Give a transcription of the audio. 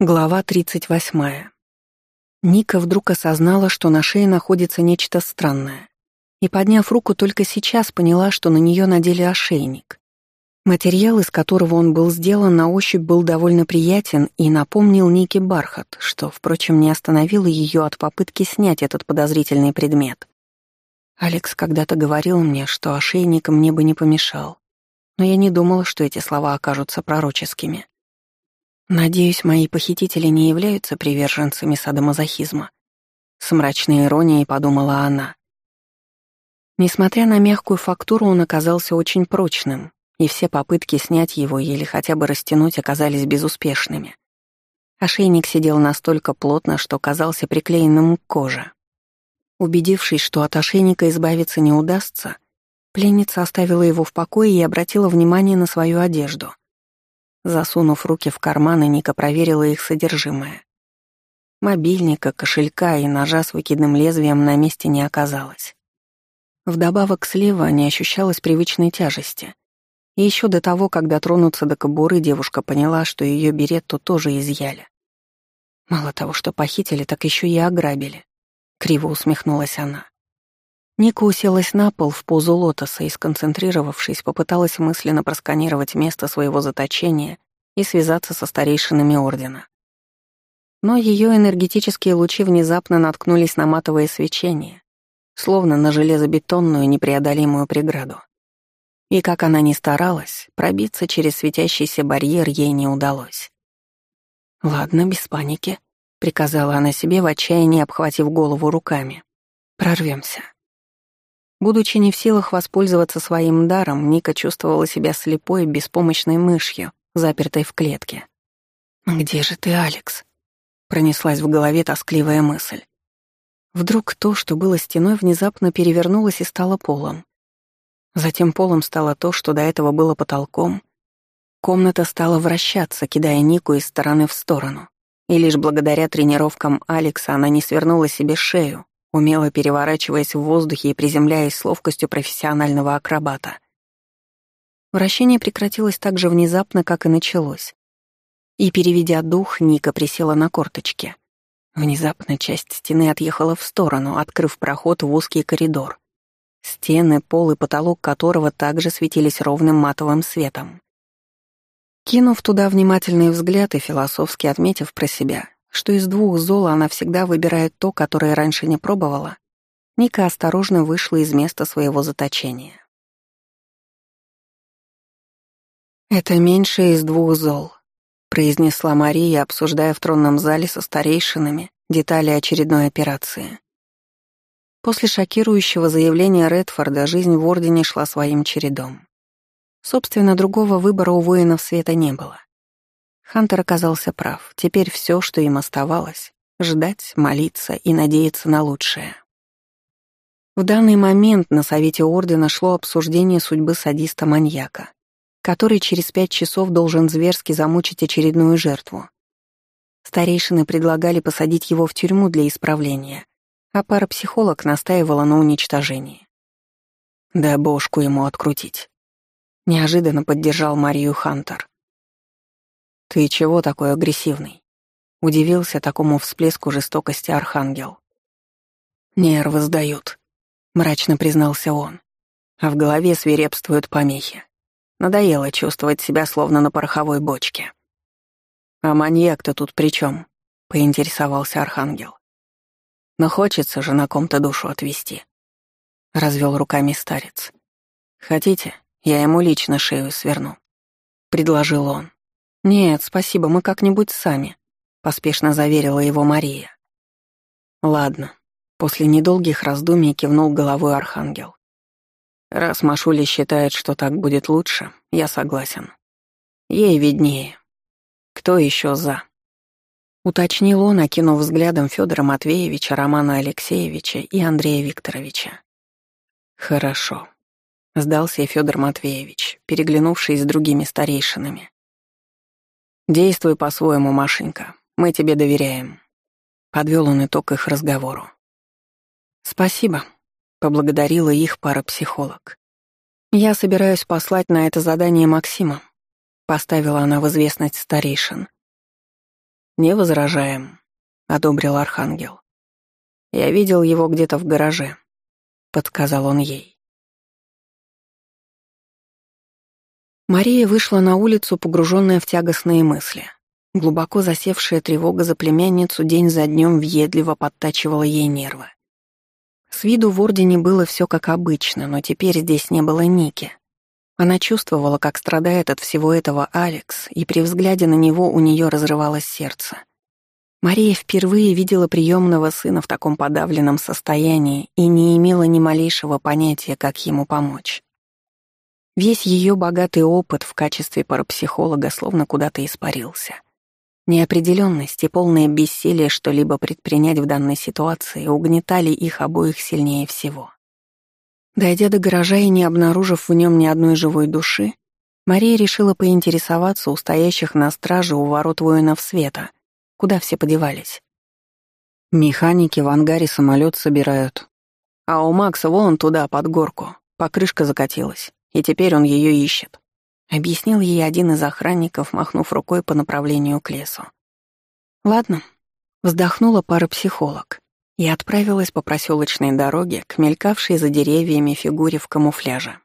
Глава 38. Ника вдруг осознала, что на шее находится нечто странное, и, подняв руку, только сейчас поняла, что на нее надели ошейник. Материал, из которого он был сделан, на ощупь был довольно приятен и напомнил Нике бархат, что, впрочем, не остановило ее от попытки снять этот подозрительный предмет. Алекс когда-то говорил мне, что ошейник мне бы не помешал, но я не думала, что эти слова окажутся пророческими. Надеюсь, мои похитители не являются приверженцами садомазохизма. С мрачной иронией подумала она. Несмотря на мягкую фактуру, он оказался очень прочным, и все попытки снять его или хотя бы растянуть оказались безуспешными. Ошейник сидел настолько плотно, что казался приклеенным к коже. Убедившись, что от ошейника избавиться не удастся, пленница оставила его в покое и обратила внимание на свою одежду. Засунув руки в карманы, Ника проверила их содержимое. Мобильника, кошелька и ножа с выкидным лезвием на месте не оказалось. Вдобавок слева не ощущалось привычной тяжести. И еще до того, как дотронуться до кобуры, девушка поняла, что ее беретту тоже изъяли. Мало того, что похитили, так еще и ограбили. Криво усмехнулась она. Ника уселась на пол в позу лотоса и, сконцентрировавшись, попыталась мысленно просканировать место своего заточения и связаться со старейшинами Ордена. Но ее энергетические лучи внезапно наткнулись на матовое свечение, словно на железобетонную непреодолимую преграду. И как она ни старалась, пробиться через светящийся барьер ей не удалось. «Ладно, без паники», — приказала она себе в отчаянии, обхватив голову руками. «Прорвемся». Будучи не в силах воспользоваться своим даром, Ника чувствовала себя слепой, беспомощной мышью, запертой в клетке. «Где же ты, Алекс?» — пронеслась в голове тоскливая мысль. Вдруг то, что было стеной, внезапно перевернулось и стало полом. Затем полом стало то, что до этого было потолком. Комната стала вращаться, кидая Нику из стороны в сторону. И лишь благодаря тренировкам Алекса она не свернула себе шею, умело переворачиваясь в воздухе и приземляясь с ловкостью профессионального акробата. Вращение прекратилось так же внезапно, как и началось. И, переведя дух, Ника присела на корточки. Внезапно часть стены отъехала в сторону, открыв проход в узкий коридор. Стены, пол и потолок которого также светились ровным матовым светом. Кинув туда внимательный взгляд и философски отметив про себя, что из двух зол она всегда выбирает то, которое раньше не пробовала, Ника осторожно вышла из места своего заточения. «Это меньшее из двух зол», — произнесла Мария, обсуждая в тронном зале со старейшинами детали очередной операции. После шокирующего заявления Редфорда жизнь в Ордене шла своим чередом. Собственно, другого выбора у воинов света не было. Хантер оказался прав. Теперь все, что им оставалось — ждать, молиться и надеяться на лучшее. В данный момент на Совете Ордена шло обсуждение судьбы садиста-маньяка, который через пять часов должен зверски замучить очередную жертву. Старейшины предлагали посадить его в тюрьму для исправления, а парапсихолог настаивала на уничтожении. «Да бошку ему открутить», — неожиданно поддержал Марию Хантер. «Ты чего такой агрессивный?» — удивился такому всплеску жестокости Архангел. «Нервы сдают», — мрачно признался он. А в голове свирепствуют помехи. Надоело чувствовать себя словно на пороховой бочке. «А маньяк-то тут при чем? поинтересовался Архангел. «Но хочется же на ком-то душу отвести», — развел руками старец. «Хотите, я ему лично шею сверну», — предложил он. «Нет, спасибо, мы как-нибудь сами», — поспешно заверила его Мария. «Ладно», — после недолгих раздумий кивнул головой Архангел. «Раз Машуля считает, что так будет лучше, я согласен. Ей виднее. Кто еще за?» Уточнил он, окинув взглядом Федора Матвеевича, Романа Алексеевича и Андрея Викторовича. «Хорошо», — сдался Федор Матвеевич, переглянувшись с другими старейшинами. «Действуй по-своему, Машенька. Мы тебе доверяем». Подвел он итог их разговору. «Спасибо», — поблагодарила их парапсихолог. «Я собираюсь послать на это задание Максима», — поставила она в известность старейшин. «Не возражаем», — одобрил Архангел. «Я видел его где-то в гараже», — подсказал он ей. Мария вышла на улицу, погруженная в тягостные мысли. Глубоко засевшая тревога за племянницу день за днем въедливо подтачивала ей нервы. С виду в Ордене было все как обычно, но теперь здесь не было Ники. Она чувствовала, как страдает от всего этого Алекс, и при взгляде на него у нее разрывалось сердце. Мария впервые видела приемного сына в таком подавленном состоянии и не имела ни малейшего понятия, как ему помочь. Весь ее богатый опыт в качестве парапсихолога словно куда-то испарился. Неопределенность и полное бессилие что-либо предпринять в данной ситуации угнетали их обоих сильнее всего. Дойдя до гаража и не обнаружив в нем ни одной живой души, Мария решила поинтересоваться у стоящих на страже у ворот воинов света, куда все подевались. Механики в ангаре самолет собирают. А у Макса вон туда, под горку, покрышка закатилась, и теперь он ее ищет. Объяснил ей один из охранников, махнув рукой по направлению к лесу. Ладно, вздохнула парапсихолог и отправилась по проселочной дороге к мелькавшей за деревьями фигуре в камуфляже.